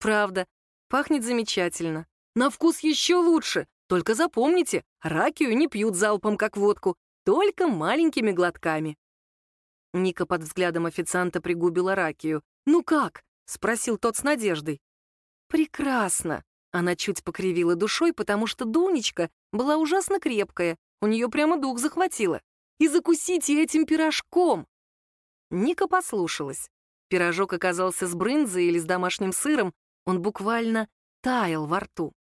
Правда, пахнет замечательно. На вкус еще лучше. Только запомните, ракию не пьют залпом, как водку, только маленькими глотками. Ника под взглядом официанта пригубила ракию. «Ну как?» — спросил тот с надеждой. «Прекрасно!» — она чуть покривила душой, потому что Дунечка была ужасно крепкая, у нее прямо дух захватило. «И закусите этим пирожком!» Ника послушалась. Пирожок оказался с брынзой или с домашним сыром, он буквально таял во рту.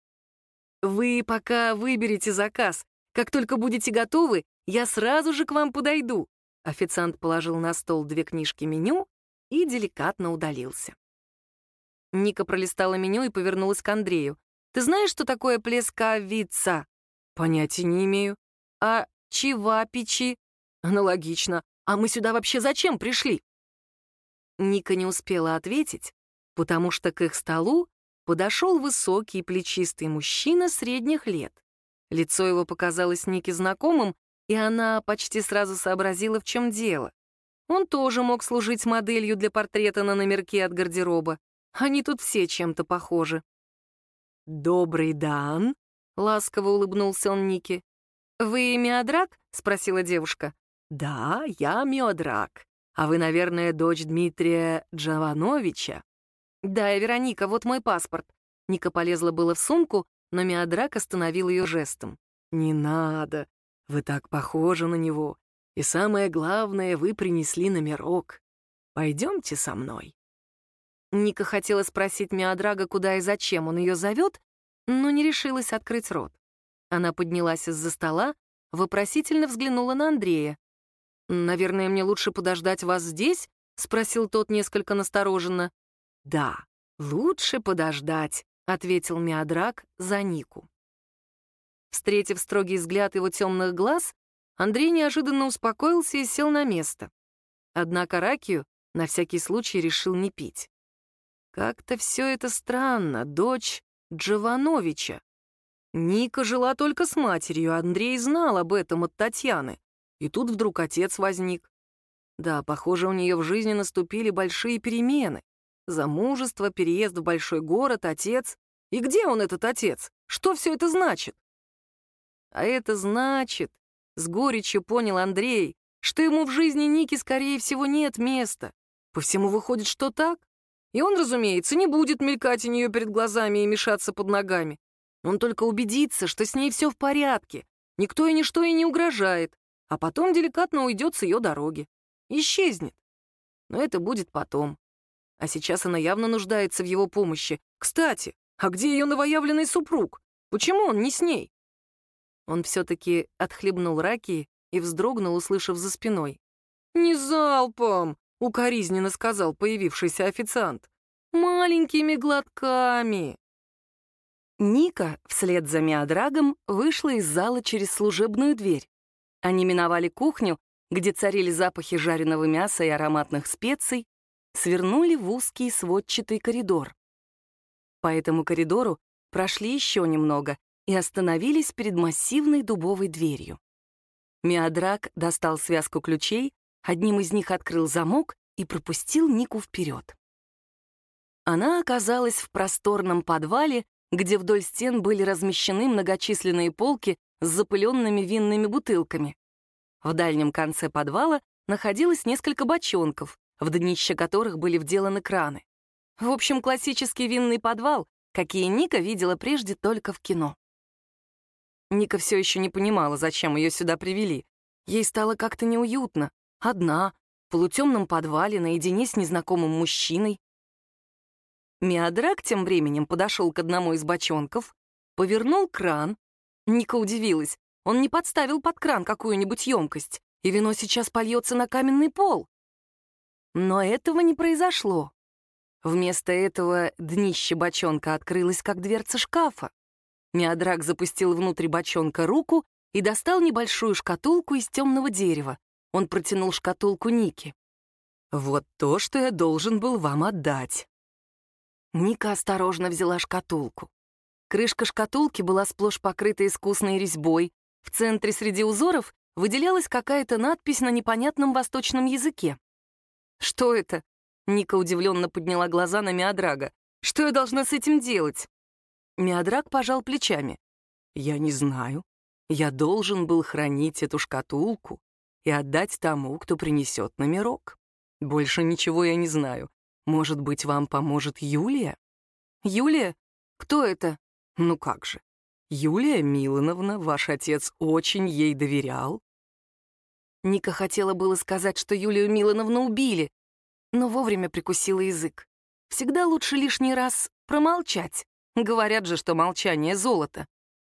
«Вы пока выберите заказ. Как только будете готовы, я сразу же к вам подойду». Официант положил на стол две книжки меню и деликатно удалился. Ника пролистала меню и повернулась к Андрею. «Ты знаешь, что такое плескавица?» «Понятия не имею». «А чивапичи?» «Аналогично. А мы сюда вообще зачем пришли?» Ника не успела ответить, потому что к их столу подошел высокий плечистый мужчина средних лет. Лицо его показалось Нике знакомым, и она почти сразу сообразила, в чем дело. Он тоже мог служить моделью для портрета на номерке от гардероба. Они тут все чем-то похожи. «Добрый дан», — ласково улыбнулся он Нике. «Вы Миодрак?» — спросила девушка. «Да, я Миодрак. А вы, наверное, дочь Дмитрия Джавановича?» «Да, Вероника, вот мой паспорт». Ника полезла было в сумку, но Миодрак остановил ее жестом. «Не надо. Вы так похожи на него. И самое главное, вы принесли номерок. Пойдемте со мной». Ника хотела спросить Миодрага, куда и зачем он ее зовет, но не решилась открыть рот. Она поднялась из-за стола, вопросительно взглянула на Андрея. «Наверное, мне лучше подождать вас здесь?» — спросил тот несколько настороженно. «Да, лучше подождать», — ответил Миодрак за Нику. Встретив строгий взгляд его темных глаз, Андрей неожиданно успокоился и сел на место. Однако ракию на всякий случай решил не пить. Как-то все это странно, дочь Джовановича. Ника жила только с матерью, Андрей знал об этом от Татьяны. И тут вдруг отец возник. Да, похоже, у нее в жизни наступили большие перемены. Замужество, переезд в большой город, отец. И где он, этот отец? Что все это значит? А это значит, с горечью понял Андрей, что ему в жизни Ники, скорее всего, нет места. По всему выходит, что так. И он, разумеется, не будет мелькать у нее перед глазами и мешаться под ногами. Он только убедится, что с ней все в порядке, никто и ничто ей не угрожает, а потом деликатно уйдет с ее дороги. Исчезнет. Но это будет потом. А сейчас она явно нуждается в его помощи. Кстати, а где ее новоявленный супруг? Почему он не с ней? Он все-таки отхлебнул раки и вздрогнул, услышав за спиной. «Не залпом!» — укоризненно сказал появившийся официант. «Маленькими глотками!» Ника вслед за Миодрагом вышла из зала через служебную дверь. Они миновали кухню, где царили запахи жареного мяса и ароматных специй, свернули в узкий сводчатый коридор. По этому коридору прошли еще немного и остановились перед массивной дубовой дверью. Миодрак достал связку ключей, одним из них открыл замок и пропустил Нику вперед. Она оказалась в просторном подвале, где вдоль стен были размещены многочисленные полки с запыленными винными бутылками. В дальнем конце подвала находилось несколько бочонков, в днище которых были вделаны краны. В общем, классический винный подвал, какие Ника видела прежде только в кино. Ника все еще не понимала, зачем ее сюда привели. Ей стало как-то неуютно. Одна, в полутемном подвале, наедине с незнакомым мужчиной. Миодрак тем временем подошел к одному из бочонков, повернул кран. Ника удивилась. Он не подставил под кран какую-нибудь емкость, и вино сейчас польется на каменный пол. Но этого не произошло. Вместо этого днище бочонка открылось, как дверца шкафа. Миодрак запустил внутрь бочонка руку и достал небольшую шкатулку из темного дерева. Он протянул шкатулку Нике. «Вот то, что я должен был вам отдать». Ника осторожно взяла шкатулку. Крышка шкатулки была сплошь покрыта искусной резьбой. В центре среди узоров выделялась какая-то надпись на непонятном восточном языке. «Что это?» — Ника удивленно подняла глаза на Миодрага. Что я должна с этим делать?» Миодрак пожал плечами. «Я не знаю. Я должен был хранить эту шкатулку и отдать тому, кто принесет номерок. Больше ничего я не знаю. Может быть, вам поможет Юлия?» «Юлия? Кто это?» «Ну как же. Юлия Милановна, ваш отец очень ей доверял». Ника хотела было сказать, что Юлию Милановну убили, но вовремя прикусила язык. Всегда лучше лишний раз промолчать. Говорят же, что молчание — золото.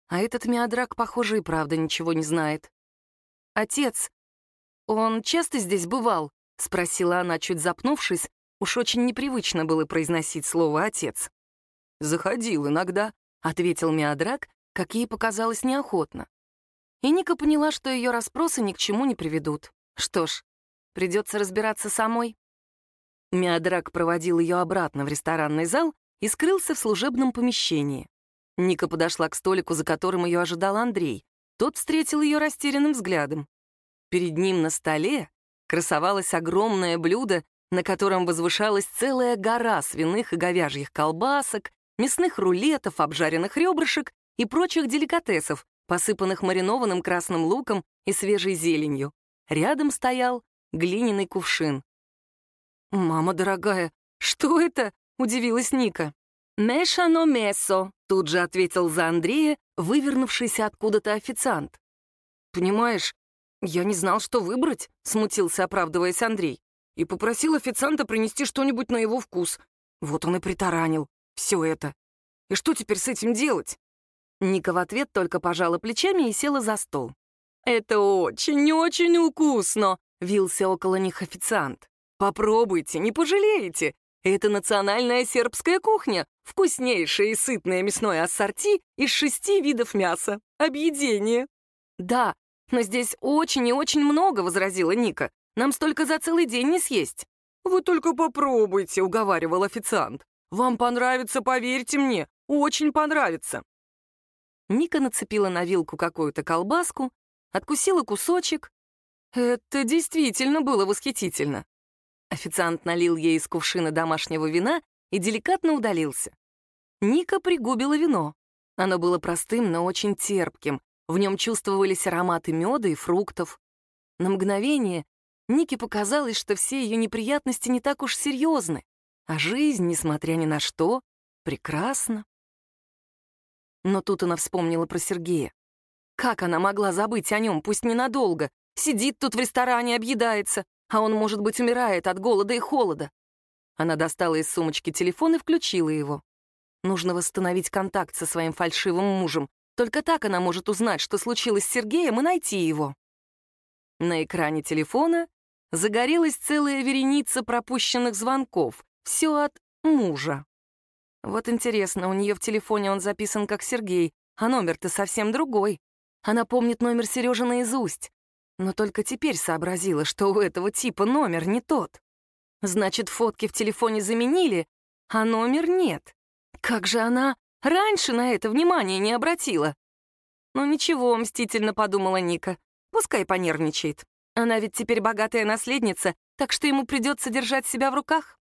А этот Миодрак, похоже, и правда ничего не знает. «Отец, он часто здесь бывал?» — спросила она, чуть запнувшись. Уж очень непривычно было произносить слово «отец». «Заходил иногда», — ответил Миодрак, как ей показалось неохотно. И Ника поняла, что ее расспросы ни к чему не приведут. Что ж, придется разбираться самой. Миодрак проводил ее обратно в ресторанный зал и скрылся в служебном помещении. Ника подошла к столику, за которым ее ожидал Андрей. Тот встретил ее растерянным взглядом. Перед ним на столе красовалось огромное блюдо, на котором возвышалась целая гора свиных и говяжьих колбасок, мясных рулетов, обжаренных ребрышек и прочих деликатесов, посыпанных маринованным красным луком и свежей зеленью. Рядом стоял глиняный кувшин. «Мама дорогая, что это?» — удивилась Ника. «Мешано месо», — тут же ответил за Андрея, вывернувшийся откуда-то официант. «Понимаешь, я не знал, что выбрать», — смутился, оправдываясь Андрей, и попросил официанта принести что-нибудь на его вкус. Вот он и притаранил все это. И что теперь с этим делать? Ника в ответ только пожала плечами и села за стол. «Это очень-очень вкусно!» — вился около них официант. Попробуйте, не пожалеете. Это национальная сербская кухня, вкуснейшее и сытное мясное ассорти из шести видов мяса. Объедение. Да, но здесь очень и очень много, возразила Ника. Нам столько за целый день не съесть. Вы только попробуйте, уговаривал официант. Вам понравится, поверьте мне, очень понравится. Ника нацепила на вилку какую-то колбаску, откусила кусочек. Это действительно было восхитительно. Официант налил ей из кувшина домашнего вина и деликатно удалился. Ника пригубила вино. Оно было простым, но очень терпким. В нем чувствовались ароматы меда и фруктов. На мгновение Нике показалось, что все ее неприятности не так уж серьезны, а жизнь, несмотря ни на что, прекрасна. Но тут она вспомнила про Сергея. Как она могла забыть о нем, пусть ненадолго? Сидит тут в ресторане, объедается а он, может быть, умирает от голода и холода. Она достала из сумочки телефон и включила его. Нужно восстановить контакт со своим фальшивым мужем. Только так она может узнать, что случилось с Сергеем, и найти его. На экране телефона загорелась целая вереница пропущенных звонков. Все от мужа. Вот интересно, у нее в телефоне он записан как Сергей, а номер-то совсем другой. Она помнит номер Сережи наизусть но только теперь сообразила, что у этого типа номер не тот. Значит, фотки в телефоне заменили, а номер нет. Как же она раньше на это внимание не обратила? Ну ничего, мстительно подумала Ника. Пускай понервничает. Она ведь теперь богатая наследница, так что ему придется держать себя в руках.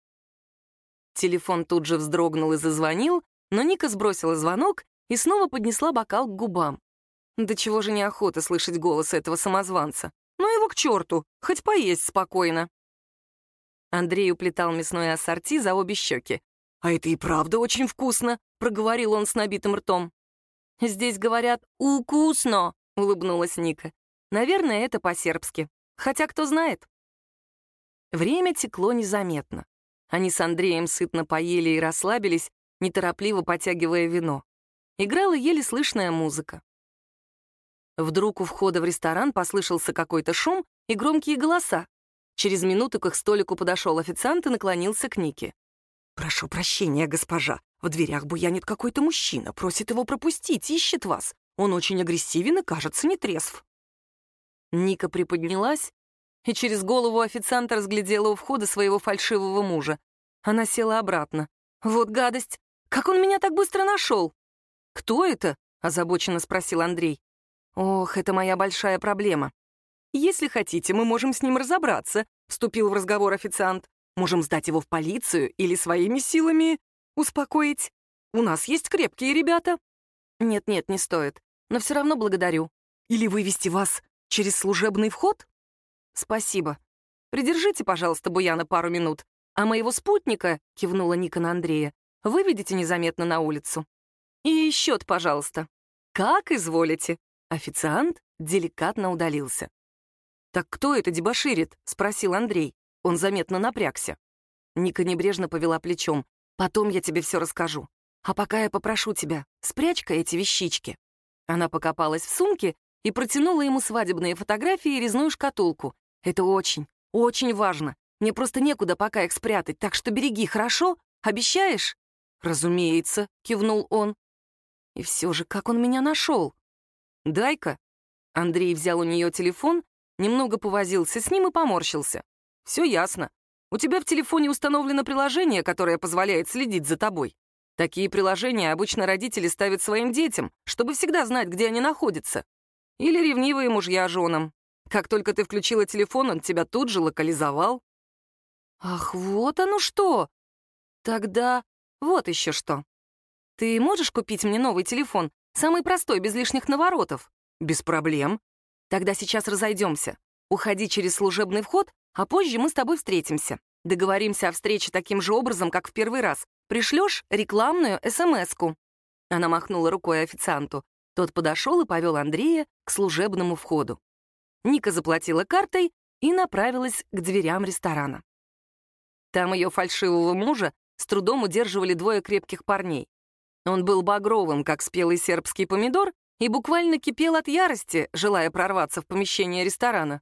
Телефон тут же вздрогнул и зазвонил, но Ника сбросила звонок и снова поднесла бокал к губам. Да чего же неохота слышать голос этого самозванца. Ну его к черту, хоть поесть спокойно. Андрей уплетал мясное ассорти за обе щеки. «А это и правда очень вкусно», — проговорил он с набитым ртом. «Здесь говорят «укусно», — улыбнулась Ника. «Наверное, это по-сербски. Хотя кто знает». Время текло незаметно. Они с Андреем сытно поели и расслабились, неторопливо потягивая вино. Играла еле слышная музыка. Вдруг у входа в ресторан послышался какой-то шум и громкие голоса. Через минуту к их столику подошел официант и наклонился к Нике. «Прошу прощения, госпожа. В дверях буянит какой-то мужчина, просит его пропустить, ищет вас. Он очень агрессивен и, кажется, не трезв». Ника приподнялась и через голову официанта разглядела у входа своего фальшивого мужа. Она села обратно. «Вот гадость! Как он меня так быстро нашел?» «Кто это?» — озабоченно спросил Андрей. «Ох, это моя большая проблема. Если хотите, мы можем с ним разобраться», — вступил в разговор официант. «Можем сдать его в полицию или своими силами успокоить? У нас есть крепкие ребята». «Нет-нет, не стоит. Но все равно благодарю. Или вывести вас через служебный вход?» «Спасибо. Придержите, пожалуйста, Буяна пару минут, а моего спутника, — кивнула Ника на Андрея, — выведите незаметно на улицу. И счет, пожалуйста. Как изволите. Официант деликатно удалился. «Так кто это дебоширит?» — спросил Андрей. Он заметно напрягся. Ника небрежно повела плечом. «Потом я тебе все расскажу. А пока я попрошу тебя, спрячь-ка эти вещички». Она покопалась в сумке и протянула ему свадебные фотографии и резную шкатулку. «Это очень, очень важно. Мне просто некуда пока их спрятать, так что береги, хорошо? Обещаешь?» «Разумеется», — кивнул он. И все же, как он меня нашел? «Дай-ка». Андрей взял у нее телефон, немного повозился с ним и поморщился. «Все ясно. У тебя в телефоне установлено приложение, которое позволяет следить за тобой. Такие приложения обычно родители ставят своим детям, чтобы всегда знать, где они находятся. Или ревнивые мужья женам. Как только ты включила телефон, он тебя тут же локализовал. Ах, вот оно что! Тогда вот еще что. Ты можешь купить мне новый телефон, самый простой, без лишних наворотов? Без проблем. Тогда сейчас разойдемся. Уходи через служебный вход, а позже мы с тобой встретимся. Договоримся о встрече таким же образом, как в первый раз. Пришлешь рекламную СМС-ку». Она махнула рукой официанту. Тот подошел и повел Андрея к служебному входу. Ника заплатила картой и направилась к дверям ресторана. Там ее фальшивого мужа с трудом удерживали двое крепких парней. Он был багровым, как спелый сербский помидор, и буквально кипел от ярости, желая прорваться в помещение ресторана.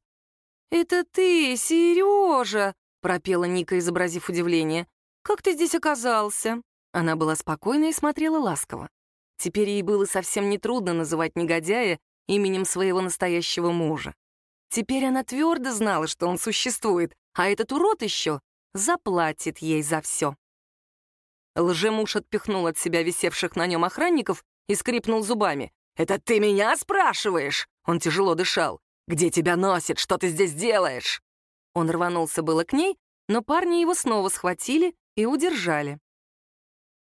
«Это ты, Сережа!» — пропела Ника, изобразив удивление. «Как ты здесь оказался?» Она была спокойна и смотрела ласково. Теперь ей было совсем нетрудно называть негодяя именем своего настоящего мужа. Теперь она твердо знала, что он существует, а этот урод еще заплатит ей за все. Лжемуж отпихнул от себя висевших на нем охранников и скрипнул зубами. «Это ты меня спрашиваешь?» Он тяжело дышал. «Где тебя носит? Что ты здесь делаешь?» Он рванулся было к ней, но парни его снова схватили и удержали.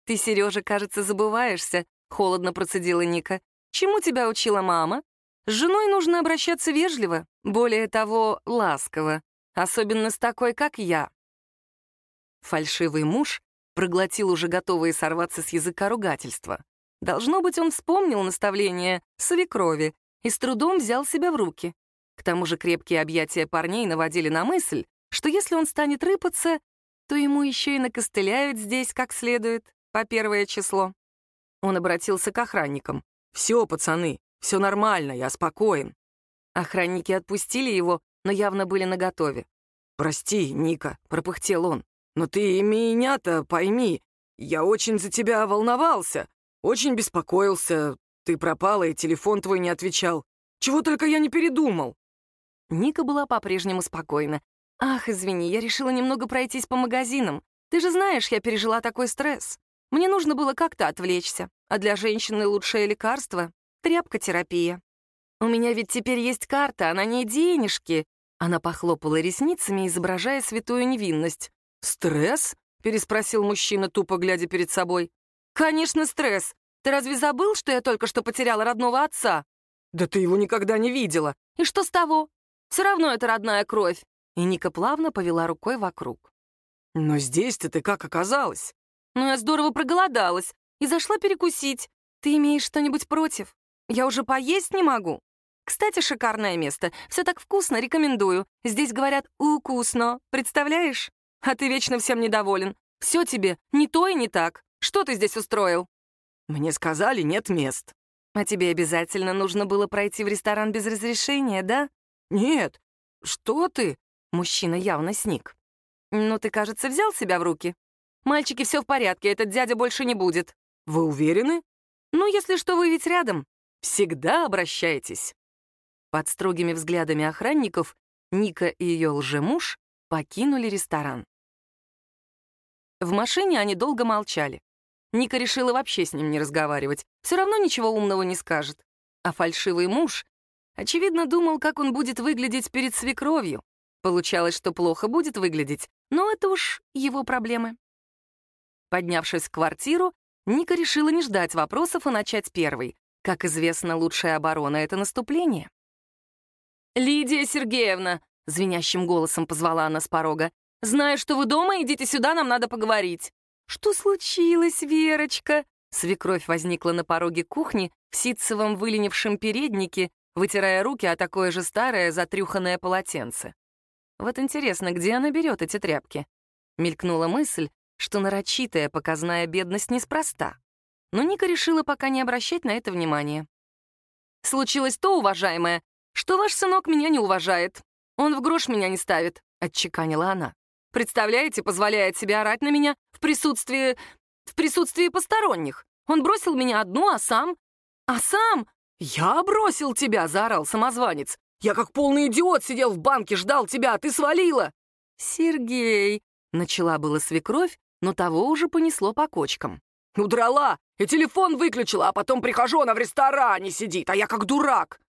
«Ты, Сережа, кажется, забываешься», — холодно процедила Ника. «Чему тебя учила мама? С женой нужно обращаться вежливо, более того, ласково, особенно с такой, как я». Фальшивый муж проглотил уже готовые сорваться с языка ругательства. Должно быть, он вспомнил наставление свекрови и с трудом взял себя в руки. К тому же крепкие объятия парней наводили на мысль, что если он станет рыпаться, то ему еще и накостыляют здесь как следует, по первое число. Он обратился к охранникам. «Все, пацаны, все нормально, я спокоен». Охранники отпустили его, но явно были наготове. «Прости, Ника», — пропыхтел он. Но ты меня-то пойми, я очень за тебя волновался, очень беспокоился. Ты пропала, и телефон твой не отвечал. Чего только я не передумал». Ника была по-прежнему спокойна. «Ах, извини, я решила немного пройтись по магазинам. Ты же знаешь, я пережила такой стресс. Мне нужно было как-то отвлечься, а для женщины лучшее лекарство — тряпкотерапия. У меня ведь теперь есть карта, а на ней денежки». Она похлопала ресницами, изображая святую невинность. «Стресс?» — переспросил мужчина, тупо глядя перед собой. «Конечно, стресс. Ты разве забыл, что я только что потеряла родного отца?» «Да ты его никогда не видела». «И что с того? Все равно это родная кровь». И Ника плавно повела рукой вокруг. «Но здесь-то ты как оказалась?» «Ну, я здорово проголодалась и зашла перекусить. Ты имеешь что-нибудь против? Я уже поесть не могу». Кстати, шикарное место. Все так вкусно, рекомендую. Здесь говорят «укусно». Представляешь? А ты вечно всем недоволен. Все тебе не то и не так. Что ты здесь устроил?» «Мне сказали, нет мест». «А тебе обязательно нужно было пройти в ресторан без разрешения, да?» «Нет. Что ты?» Мужчина явно сник. «Ну, ты, кажется, взял себя в руки. Мальчики, все в порядке, этот дядя больше не будет». «Вы уверены?» «Ну, если что, вы ведь рядом. Всегда обращайтесь». Под строгими взглядами охранников Ника и ее лжемуж покинули ресторан. В машине они долго молчали. Ника решила вообще с ним не разговаривать. Все равно ничего умного не скажет. А фальшивый муж, очевидно, думал, как он будет выглядеть перед свекровью. Получалось, что плохо будет выглядеть, но это уж его проблемы. Поднявшись в квартиру, Ника решила не ждать вопросов и начать первой. Как известно, лучшая оборона — это наступление. «Лидия Сергеевна!» — звенящим голосом позвала она с порога. «Знаю, что вы дома, идите сюда, нам надо поговорить». «Что случилось, Верочка?» Свекровь возникла на пороге кухни в ситцевом выленившем переднике, вытирая руки о такое же старое затрюханное полотенце. Вот интересно, где она берет эти тряпки? Мелькнула мысль, что нарочитая показная бедность неспроста. Но Ника решила пока не обращать на это внимания. «Случилось то, уважаемая, что ваш сынок меня не уважает. Он в грош меня не ставит», — отчеканила она. «Представляете, позволяет себе орать на меня в присутствии... в присутствии посторонних. Он бросил меня одну, а сам... А сам... «Я бросил тебя!» — заорал самозванец. «Я как полный идиот сидел в банке, ждал тебя, а ты свалила!» «Сергей!» — начала была свекровь, но того уже понесло по кочкам. «Удрала! И телефон выключила, а потом прихожу, она в ресторане сидит, а я как дурак!»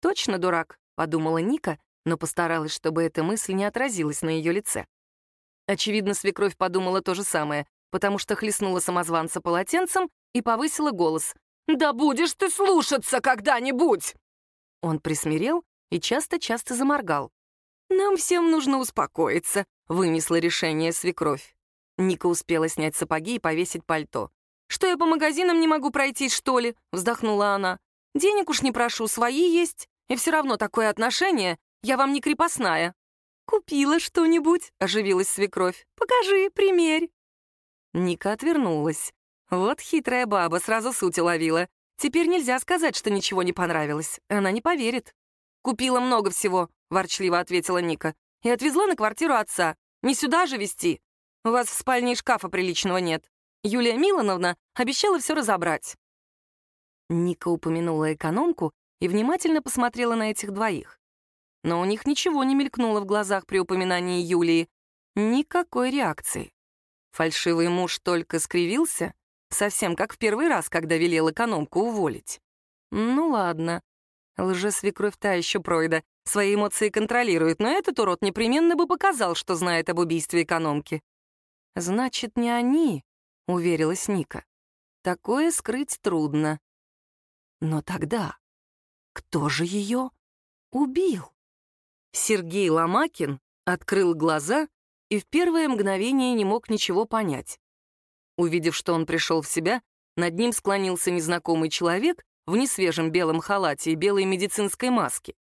«Точно дурак», — подумала Ника, но постаралась, чтобы эта мысль не отразилась на ее лице. Очевидно, свекровь подумала то же самое, потому что хлестнула самозванца полотенцем и повысила голос. «Да будешь ты слушаться когда-нибудь!» Он присмирел и часто-часто заморгал. «Нам всем нужно успокоиться», — вынесла решение свекровь. Ника успела снять сапоги и повесить пальто. «Что я по магазинам не могу пройтись, что ли?» — вздохнула она. «Денег уж не прошу, свои есть. И все равно такое отношение. Я вам не крепостная». «Купила что-нибудь?» — оживилась свекровь. «Покажи, примерь». Ника отвернулась. Вот хитрая баба сразу суть уловила. Теперь нельзя сказать, что ничего не понравилось. Она не поверит. «Купила много всего», — ворчливо ответила Ника. «И отвезла на квартиру отца. Не сюда же везти. У вас в спальне шкафа приличного нет. Юлия Милановна обещала все разобрать». Ника упомянула экономку и внимательно посмотрела на этих двоих. Но у них ничего не мелькнуло в глазах при упоминании Юлии. Никакой реакции. Фальшивый муж только скривился, совсем как в первый раз, когда велел экономку уволить. Ну ладно. Лжесвекровь та еще пройда, свои эмоции контролирует, но этот урод непременно бы показал, что знает об убийстве экономки. «Значит, не они», — уверилась Ника. «Такое скрыть трудно». Но тогда кто же ее убил? Сергей Ломакин открыл глаза и в первое мгновение не мог ничего понять. Увидев, что он пришел в себя, над ним склонился незнакомый человек в несвежем белом халате и белой медицинской маске.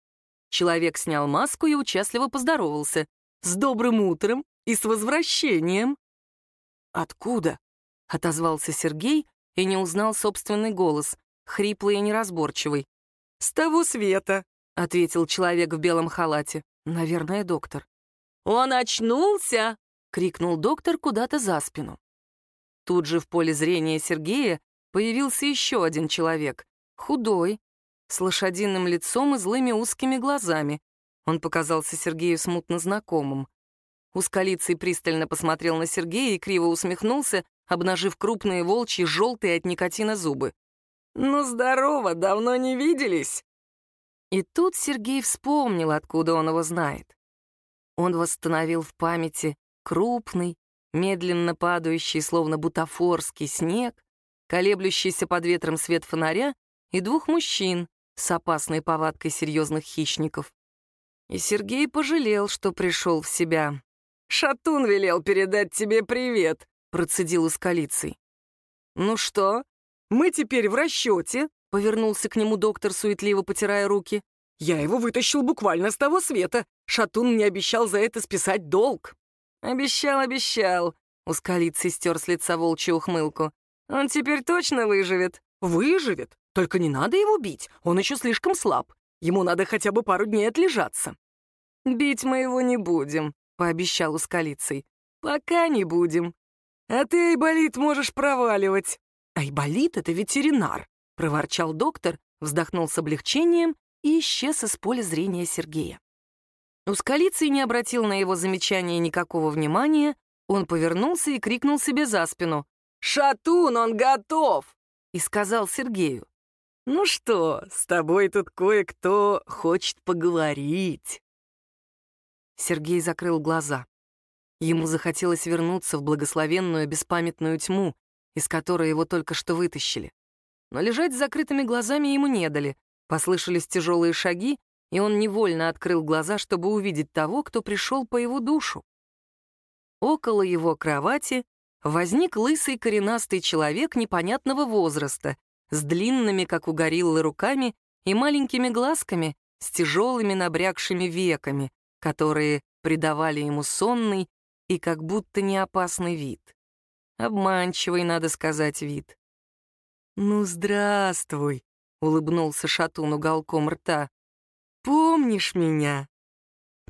Человек снял маску и участливо поздоровался. «С добрым утром и с возвращением!» «Откуда?» — отозвался Сергей и не узнал собственный голос, хриплый и неразборчивый. «С того света», — ответил человек в белом халате. Наверное, доктор. «Он очнулся!» — крикнул доктор куда-то за спину. Тут же в поле зрения Сергея появился еще один человек, худой, с лошадиным лицом и злыми узкими глазами. Он показался Сергею смутно знакомым. Ускалицый пристально посмотрел на Сергея и криво усмехнулся, обнажив крупные волчьи, желтые от никотина зубы. «Ну, здорово, давно не виделись!» И тут Сергей вспомнил, откуда он его знает. Он восстановил в памяти крупный, медленно падающий, словно бутафорский снег, колеблющийся под ветром свет фонаря и двух мужчин с опасной повадкой серьезных хищников. И Сергей пожалел, что пришел в себя. «Шатун велел передать тебе привет», — процедил ускалицей. «Ну что, мы теперь в расчете», — повернулся к нему доктор, суетливо потирая руки. «Я его вытащил буквально с того света. Шатун мне обещал за это списать долг». «Обещал, обещал», — ускалицей стер с лица волчью ухмылку. «Он теперь точно выживет». «Выживет? Только не надо его бить, он еще слишком слаб. Ему надо хотя бы пару дней отлежаться». «Бить мы его не будем», — пообещал ускалицей. «Пока не будем. А ты, Айболит, можешь проваливать». «Айболит — это ветеринар», — проворчал доктор, вздохнул с облегчением и исчез из поля зрения Сергея. Ускалицый не обратил на его замечание никакого внимания, он повернулся и крикнул себе за спину. «Шатун, он готов!» и сказал Сергею. «Ну что, с тобой тут кое-кто хочет поговорить». Сергей закрыл глаза. Ему захотелось вернуться в благословенную беспамятную тьму, из которой его только что вытащили. Но лежать с закрытыми глазами ему не дали. Послышались тяжелые шаги, и он невольно открыл глаза, чтобы увидеть того, кто пришел по его душу. Около его кровати возник лысый коренастый человек непонятного возраста, с длинными, как у гориллы, руками и маленькими глазками, с тяжелыми набрякшими веками, которые придавали ему сонный и как будто неопасный вид. Обманчивый, надо сказать, вид. «Ну, здравствуй», — улыбнулся Шатун уголком рта. «Помнишь меня?»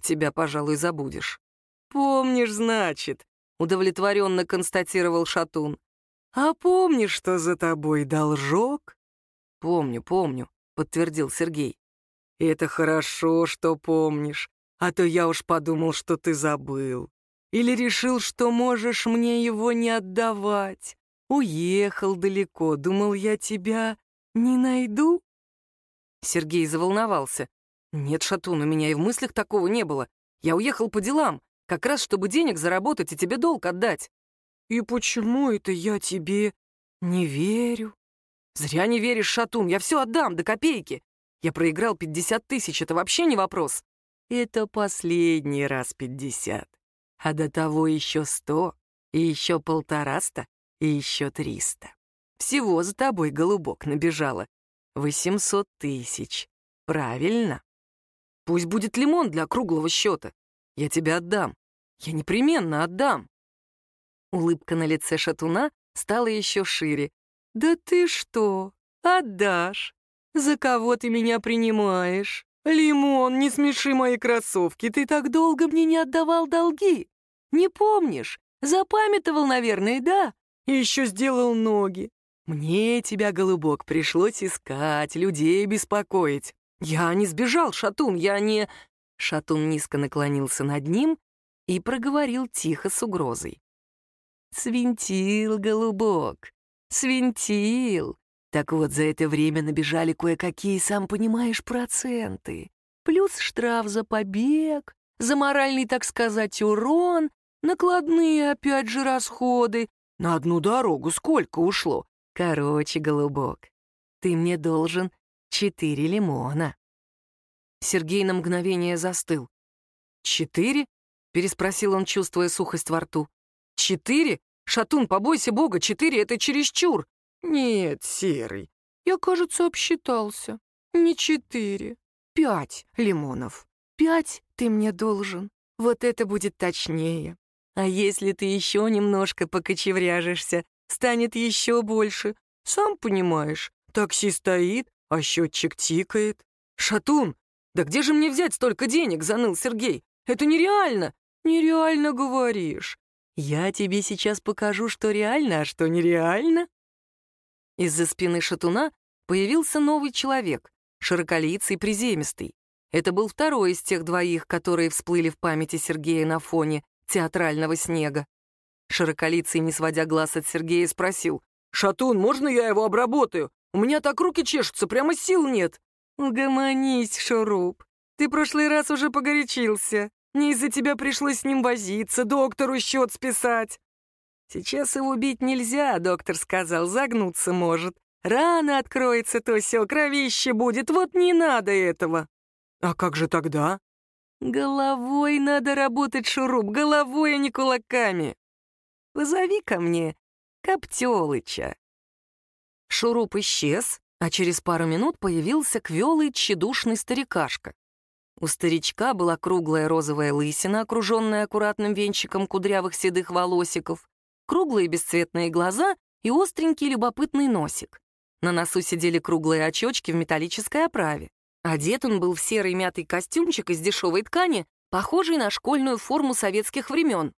«Тебя, пожалуй, забудешь». «Помнишь, значит», — удовлетворенно констатировал Шатун. «А помнишь, что за тобой должок?» «Помню, помню», — подтвердил Сергей. «Это хорошо, что помнишь, а то я уж подумал, что ты забыл. Или решил, что можешь мне его не отдавать. Уехал далеко, думал, я тебя не найду?» Сергей заволновался. «Нет, Шатун, у меня и в мыслях такого не было. Я уехал по делам, как раз чтобы денег заработать и тебе долг отдать». «И почему это я тебе не верю?» «Зря не веришь, Шатун, я все отдам до копейки. Я проиграл 50 тысяч, это вообще не вопрос». «Это последний раз 50, а до того еще 100, и еще полтораста, и еще 300. Всего за тобой, голубок, набежало. 800 тысяч. Правильно?» Пусть будет лимон для круглого счета. Я тебе отдам. Я непременно отдам. Улыбка на лице шатуна стала еще шире. «Да ты что? Отдашь? За кого ты меня принимаешь? Лимон, не смеши мои кроссовки, ты так долго мне не отдавал долги. Не помнишь? Запамятовал, наверное, да? Еще сделал ноги. Мне тебя, голубок, пришлось искать, людей беспокоить. «Я не сбежал, Шатун, я не...» Шатун низко наклонился над ним и проговорил тихо с угрозой. «Свинтил, голубок, свинтил. Так вот, за это время набежали кое-какие, сам понимаешь, проценты. Плюс штраф за побег, за моральный, так сказать, урон, накладные, опять же, расходы. На одну дорогу сколько ушло? Короче, голубок, ты мне должен четыре лимона. Сергей на мгновение застыл. «Четыре?» — переспросил он, чувствуя сухость во рту. «Четыре? Шатун, побойся бога, четыре — это чересчур!» «Нет, Серый, я, кажется, обсчитался. Не четыре. Пять лимонов. Пять ты мне должен. Вот это будет точнее. А если ты еще немножко покочевряжешься, станет еще больше. Сам понимаешь, такси стоит, а счетчик тикает. «Шатун, да где же мне взять столько денег?» — заныл Сергей. «Это нереально!» «Нереально говоришь. Я тебе сейчас покажу, что реально, а что нереально». Из-за спины шатуна появился новый человек, широколицый, приземистый. Это был второй из тех двоих, которые всплыли в памяти Сергея на фоне театрального снега. Широколицый, не сводя глаз от Сергея, спросил, «Шатун, можно я его обработаю? У меня так руки чешутся, прямо сил нет». «Угомонись, Шуруп. Ты прошлый раз уже погорячился. Не из-за тебя пришлось с ним возиться, доктору счет списать». «Сейчас его бить нельзя», — доктор сказал, загнуться может. «Рано откроется то все, кровище будет, вот не надо этого». «А как же тогда?» «Головой надо работать, Шуруп, головой, а не кулаками. Позови ко мне Коптелыча». Шуруп исчез, а через пару минут появился квелый тщедушный старикашка. У старичка была круглая розовая лысина, окруженная аккуратным венчиком кудрявых седых волосиков, круглые бесцветные глаза и остренький любопытный носик. На носу сидели круглые очечки в металлической оправе. Одет он был в серый мятый костюмчик из дешевой ткани, похожий на школьную форму советских времен.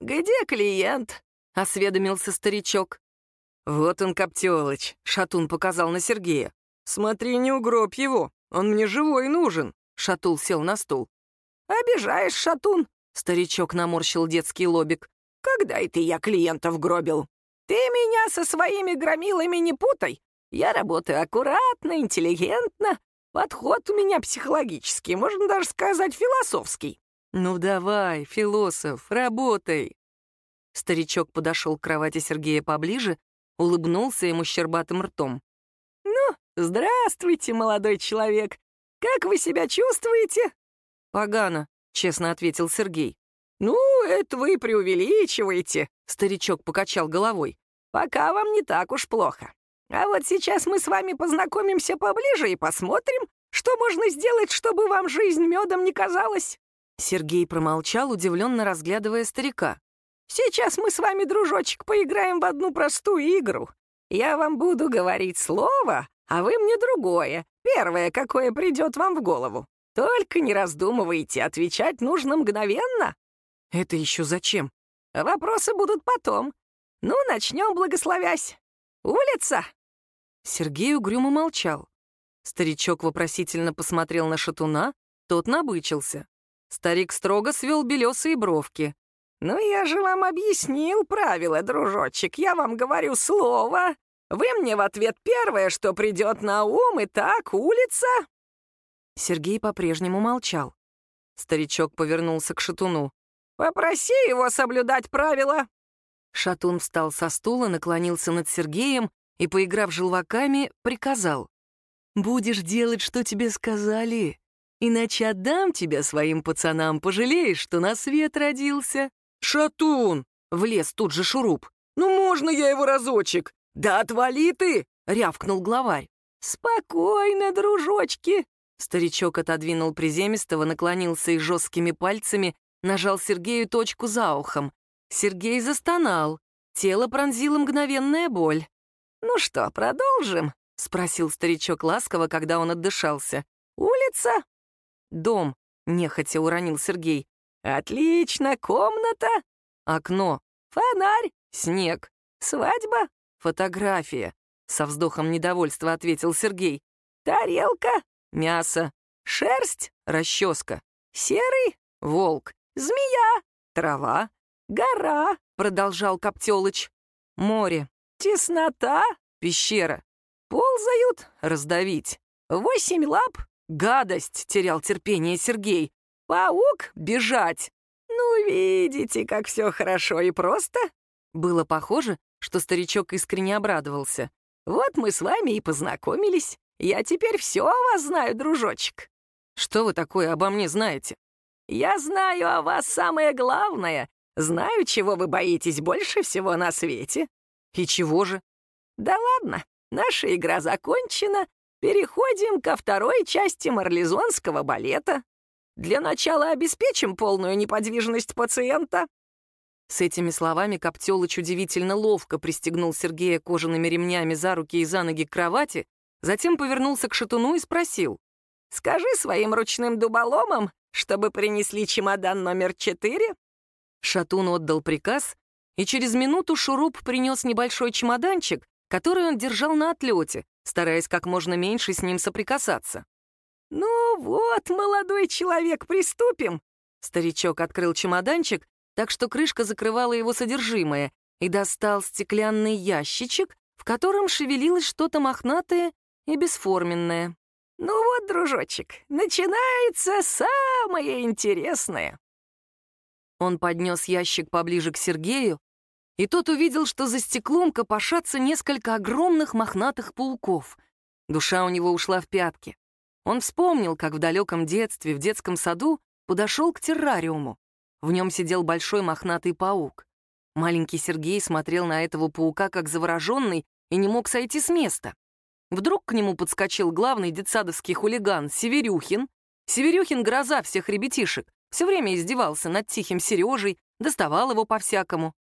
«Где клиент?» — осведомился старичок. «Вот он, Коптелыч», — Шатун показал на Сергея. «Смотри, не угробь его, он мне живой нужен». Шатул сел на стул. «Обижаешь, Шатун?» — старичок наморщил детский лобик. «Когда это я клиентов гробил? Ты меня со своими громилами не путай. Я работаю аккуратно, интеллигентно. Подход у меня психологический, можно даже сказать философский. «Ну давай, философ, работай!» Старичок подошел к кровати Сергея поближе, улыбнулся ему щербатым ртом. «Ну, здравствуйте, молодой человек! Как вы себя чувствуете?» «Погано», — честно ответил Сергей. «Ну, это вы преувеличиваете», — старичок покачал головой. «Пока вам не так уж плохо. А вот сейчас мы с вами познакомимся поближе и посмотрим, что можно сделать, чтобы вам жизнь медом не казалась». Сергей промолчал, удивленно разглядывая старика. «Сейчас мы с вами, дружочек, поиграем в одну простую игру. Я вам буду говорить слово, а вы мне другое, первое, какое придет вам в голову. Только не раздумывайте, отвечать нужно мгновенно». «Это еще зачем?» «Вопросы будут потом. Ну, начнем, благословясь. Улица!» Сергей угрюмо молчал. Старичок вопросительно посмотрел на шатуна, тот набычился. Старик строго свел белесые бровки. «Ну, я же вам объяснил правила, дружочек. Я вам говорю слово. Вы мне в ответ первое, что придет на ум, и так, улица». Сергей по-прежнему молчал. Старичок повернулся к шатуну. «Попроси его соблюдать правила». Шатун встал со стула, наклонился над Сергеем и, поиграв желваками, приказал. «Будешь делать, что тебе сказали. Иначе отдам тебя своим пацанам, пожалеешь, что на свет родился». «Шатун!» — влез тут же шуруп. «Ну можно я его разочек?» «Да отвали ты!» — рявкнул главарь. «Спокойно, дружочки!» Старичок отодвинул приземистого, наклонился и жесткими пальцами нажал Сергею точку за ухом. Сергей застонал. Тело пронзила мгновенная боль. «Ну что, продолжим?» — спросил старичок ласково, когда он отдышался. «Улица?» «Дом», — нехотя уронил Сергей. «Отлично! Комната?» «Окно». «Фонарь?» «Снег». «Свадьба?» «Фотография», — со вздохом недовольства ответил Сергей. «Тарелка?» «Мясо». «Шерсть?» «Расческа». «Серый?» «Волк». «Змея». «Трава». «Гора», — продолжал Коптелыч. «Море». «Теснота». «Пещера». «Ползают». «Раздавить». «Восемь лап». «Гадость», — терял терпение Сергей. «Паук». «Бежать». «Ну, видите, как все хорошо и просто». Было похоже, что старичок искренне обрадовался. «Вот мы с вами и познакомились. Я теперь все о вас знаю, дружочек». «Что вы такое обо мне знаете?» «Я знаю о вас самое главное. Знаю, чего вы боитесь больше всего на свете». «И чего же?» «Да ладно, наша игра закончена. Переходим ко второй части марлезонского балета. Для начала обеспечим полную неподвижность пациента». С этими словами Коптелыч удивительно ловко пристегнул Сергея кожаными ремнями за руки и за ноги к кровати, затем повернулся к шатуну и спросил. «Скажи своим ручным дуболомам, чтобы принесли чемодан номер четыре?» Шатун отдал приказ, и через минуту Шуруп принес небольшой чемоданчик, который он держал на отлете, стараясь как можно меньше с ним соприкасаться. «Ну вот, молодой человек, приступим!» Старичок открыл чемоданчик, так что крышка закрывала его содержимое, и достал стеклянный ящичек, в котором шевелилось что-то мохнатое и бесформенное. «Ну вот, дружочек, начинается самое интересное!» Он поднес ящик поближе к Сергею, и тот увидел, что за стеклом копошатся несколько огромных мохнатых пауков. Душа у него ушла в пятки. Он вспомнил, как в далеком детстве в детском саду подошел к террариуму. В нем сидел большой мохнатый паук. Маленький Сергей смотрел на этого паука как завороженный и не мог сойти с места. Вдруг к нему подскочил главный детсадовский хулиган Северюхин. Северюхин — гроза всех ребятишек, все время издевался над тихим Сережей, доставал его по-всякому.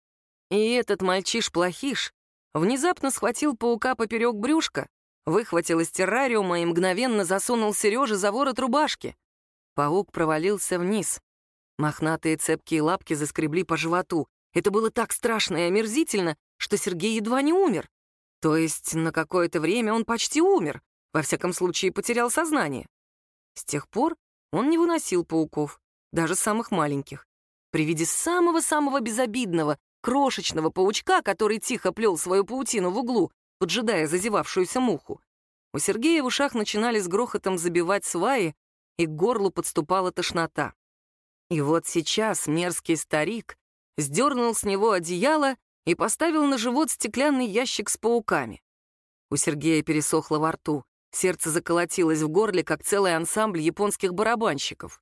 И этот мальчиш-плохиш внезапно схватил паука поперек брюшка, выхватил из террариума и мгновенно засунул Сереже за ворот рубашки. Паук провалился вниз. Мохнатые цепкие лапки заскребли по животу. Это было так страшно и омерзительно, что Сергей едва не умер. То есть на какое-то время он почти умер, во всяком случае потерял сознание. С тех пор он не выносил пауков, даже самых маленьких. При виде самого-самого безобидного, крошечного паучка, который тихо плел свою паутину в углу, поджидая зазевавшуюся муху, у Сергея в ушах начинали с грохотом забивать сваи, и к горлу подступала тошнота. И вот сейчас мерзкий старик сдернул с него одеяло и поставил на живот стеклянный ящик с пауками. У Сергея пересохло во рту, сердце заколотилось в горле, как целый ансамбль японских барабанщиков.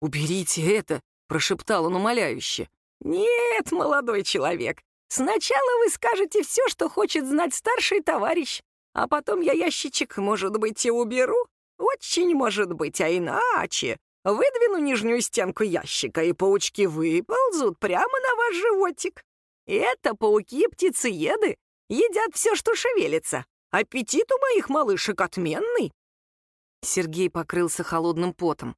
«Уберите это!» — прошептал он умоляюще. «Нет, молодой человек, сначала вы скажете все, что хочет знать старший товарищ, а потом я ящичек, может быть, и уберу. Очень может быть, а иначе выдвину нижнюю стенку ящика, и паучки выползут прямо на ваш животик. Это пауки-птицееды, едят все, что шевелится. Аппетит у моих малышек отменный». Сергей покрылся холодным потом.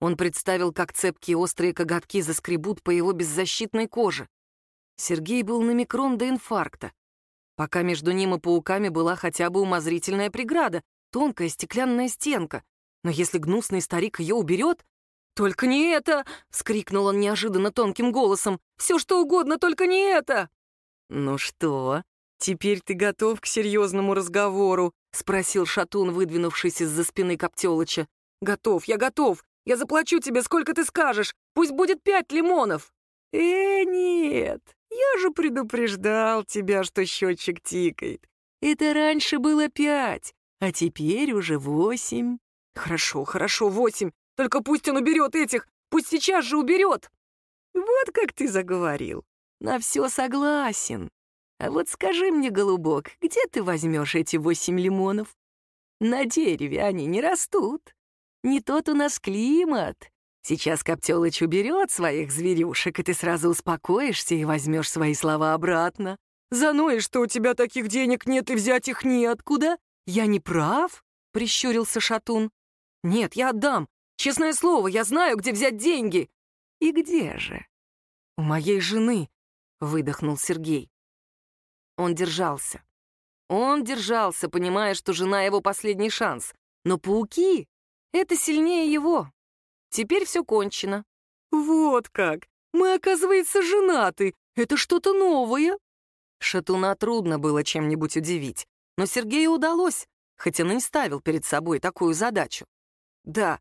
Он представил, как цепкие острые коготки заскребут по его беззащитной коже. Сергей был на микрон до инфаркта. Пока между ним и пауками была хотя бы умозрительная преграда, тонкая стеклянная стенка. Но если гнусный старик ее уберет... «Только не это!» — вскрикнул он неожиданно тонким голосом. «Все что угодно, только не это!» «Ну что, теперь ты готов к серьезному разговору?» — спросил Шатун, выдвинувшись из-за спины Коптелыча. «Готов, я готов. Я заплачу тебе, сколько ты скажешь. Пусть будет пять лимонов». «Э, нет, я же предупреждал тебя, что счетчик тикает. Это раньше было пять, а теперь уже восемь». «Хорошо, хорошо, восемь. Только пусть он уберет этих. Пусть сейчас же уберет». «Вот как ты заговорил. На все согласен. А вот скажи мне, голубок, где ты возьмешь эти восемь лимонов? На дереве они не растут. Не тот у нас климат. Сейчас Коптелыч уберет своих зверюшек, и ты сразу успокоишься и возьмешь свои слова обратно. Заноешь, что у тебя таких денег нет и взять их неоткуда? Я не прав?» — прищурился Шатун. «Нет, я отдам. Честное слово, я знаю, где взять деньги». «И где же?» «У моей жены», — выдохнул Сергей. Он держался. Он держался, понимая, что жена его последний шанс. Но пауки это сильнее его. Теперь все кончено. Вот как! Мы, оказывается, женаты. Это что-то новое. Шатуна трудно было чем-нибудь удивить. Но Сергею удалось, хотя он и не ставил перед собой такую задачу. Да,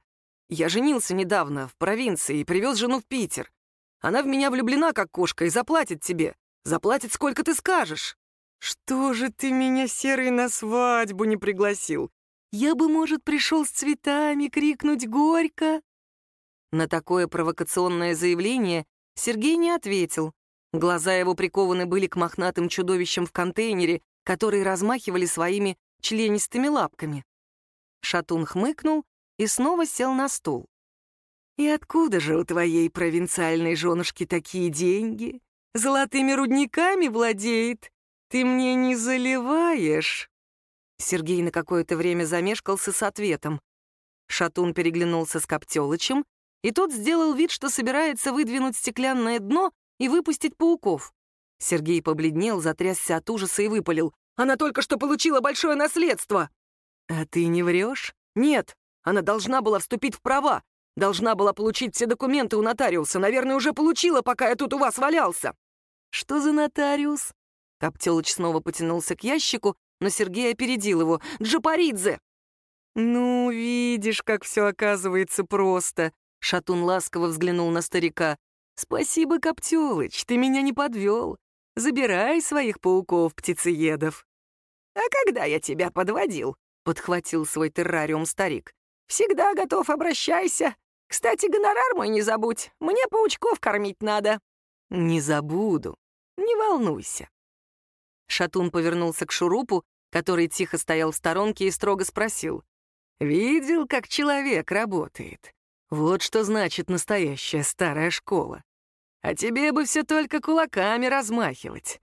я женился недавно в провинции и привез жену в Питер. Она в меня влюблена, как кошка, и заплатит тебе. Заплатит, сколько ты скажешь. Что же ты меня, Серый, на свадьбу не пригласил? Я бы, может, пришел с цветами крикнуть «Горько!» На такое провокационное заявление Сергей не ответил. Глаза его прикованы были к мохнатым чудовищам в контейнере, которые размахивали своими членистыми лапками. Шатун хмыкнул и снова сел на стул. «И откуда же у твоей провинциальной женушки такие деньги? Золотыми рудниками владеет? Ты мне не заливаешь?» Сергей на какое-то время замешкался с ответом. Шатун переглянулся с Коптелычем, и тот сделал вид, что собирается выдвинуть стеклянное дно и выпустить пауков. Сергей побледнел, затрясся от ужаса и выпалил. «Она только что получила большое наследство!» «А ты не врешь?» «Нет, она должна была вступить в права. Должна была получить все документы у нотариуса. Наверное, уже получила, пока я тут у вас валялся». «Что за нотариус?» Коптелыч снова потянулся к ящику, но Сергей опередил его. «Джапаридзе!» «Ну, видишь, как все оказывается просто!» Шатун ласково взглянул на старика. «Спасибо, Коптёлыч, ты меня не подвел. Забирай своих пауков-птицеедов». «А когда я тебя подводил?» — подхватил свой террариум старик. «Всегда готов, обращайся. Кстати, гонорар мой не забудь, мне паучков кормить надо». «Не забуду, не волнуйся». Шатун повернулся к Шурупу, который тихо стоял в сторонке и строго спросил. «Видел, как человек работает? Вот что значит настоящая старая школа. А тебе бы все только кулаками размахивать.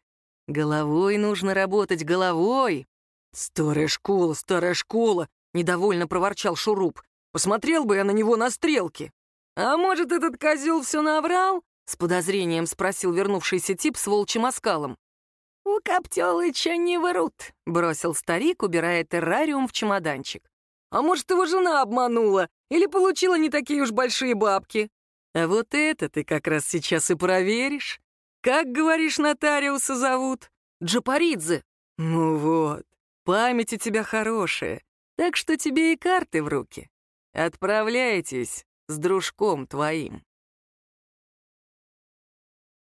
Головой нужно работать, головой!» «Старая школа, старая школа!» — недовольно проворчал Шуруп. «Посмотрел бы я на него на стрелке!» «А может, этот козел все наврал?» — с подозрением спросил вернувшийся тип с волчьим оскалом. «У Коптёлыча не врут», — бросил старик, убирая террариум в чемоданчик. «А может, его жена обманула или получила не такие уж большие бабки?» «А вот это ты как раз сейчас и проверишь. Как, говоришь, нотариуса зовут?» «Джапаридзе». «Ну вот, память у тебя хорошая, так что тебе и карты в руки. Отправляйтесь с дружком твоим».